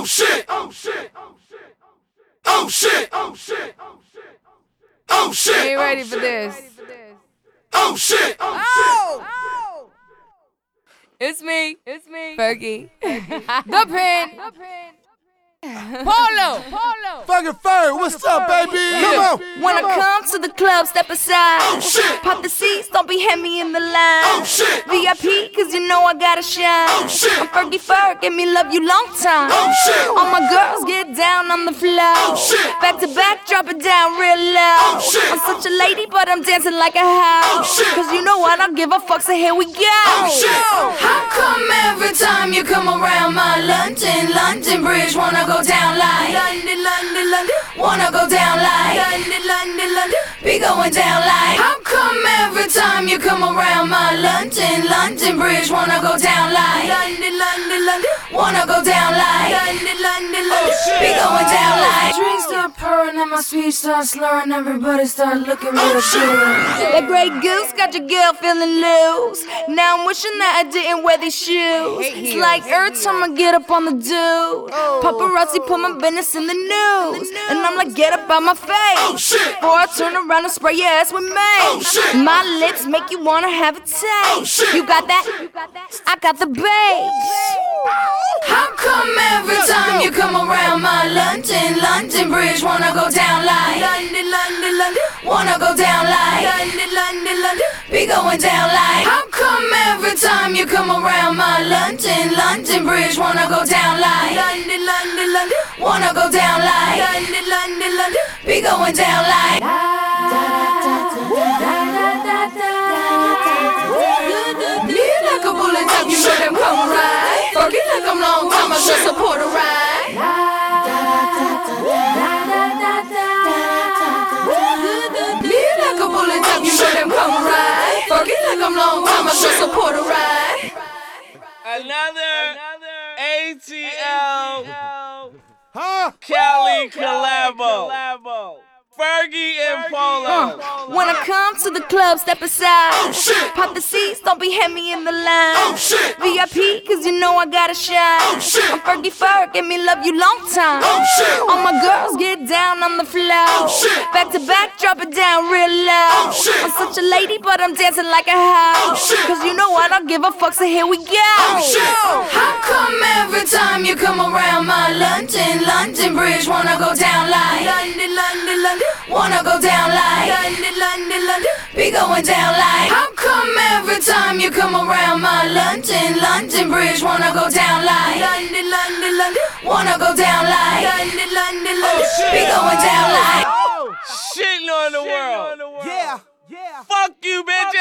Oh shit! Oh shit! Oh shit! Oh shit! Oh shit! Oh shit! Ain't ready for this. Oh shit! Oh, oh! Shit. It's me. It's me. Fergie. the pen. The pen. Polow. Polow. Fucking Ferg, what's up, baby? Come on. Wanna come to the club, step aside. Oh shit! Pop the seats, don't in the line. Oh shit! VIP, cause you know I gotta shine. Oh shit! I'm Fergie Ferg, give me love you long time. Oh shit! All my girls get down on the floor. Oh shit! Back to back, drop it down real low. Oh shit! I'm such a lady, but I'm dancing like a house. Oh shit! Cause you know I don't give a fuck, so here we go. Oh shit! How come every time you come around my London, London Bridge wanna go down like London, London, London wanna go down like London, London, London be going down like How come every time you come around my London, London Bridge wanna go down like London, London, London. wanna go down like London, London, London. be going down start purring and my speech starts slurring, everybody start looking real good. Oh, that Grey Goose got your girl feeling loose. Now I'm wishing that I didn't wear these shoes. It's like every time I get up on the dude, oh. paparazzi put my business in the news, and I'm like, get up out my Oh face. shit! Before I turn around and spray your ass with Oh, mace. shit. My lips make you wanna have a taste. Oh, shit. You got that? I got the bass. How come every time you come around my London, London Bridge wanna go down like London, London, London. Wanna go down like London, London, London. Be going down like How come every time you come around my London, London Bridge. Wanna go down like London, London, London. Wanna go down like London, London, London. Be going down like Another ATL Huh? Cali collabo. Fergie and Polow. When I come to the club, step aside. Oh shit! Pop the seats, don't be heavy in the line. Oh shit! VIP, cause you know I gotta shine. Oh shit! I'm Fergie Ferg, give me love you long time. Oh shit! All my girls get down on the floor. Oh shit! Back to back, drop it down real low. Oh shit! I'm such a lady, but I'm dancing like a house. Oh shit! Cause you know I don't give a fuck, so here we go. Oh shit! How come every time you come around my London, London Bridge wanna go down like London, London, London wanna go down like London, London, London be going down like How come every time you come around my London, London Bridge wanna go down like London, London, London wanna go down like London, London, London shit. be going down like oh, Shitting on the world. Yeah. Yeah. Fuck you, bitch